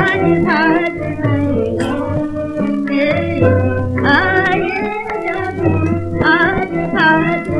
Thank you.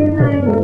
Good night.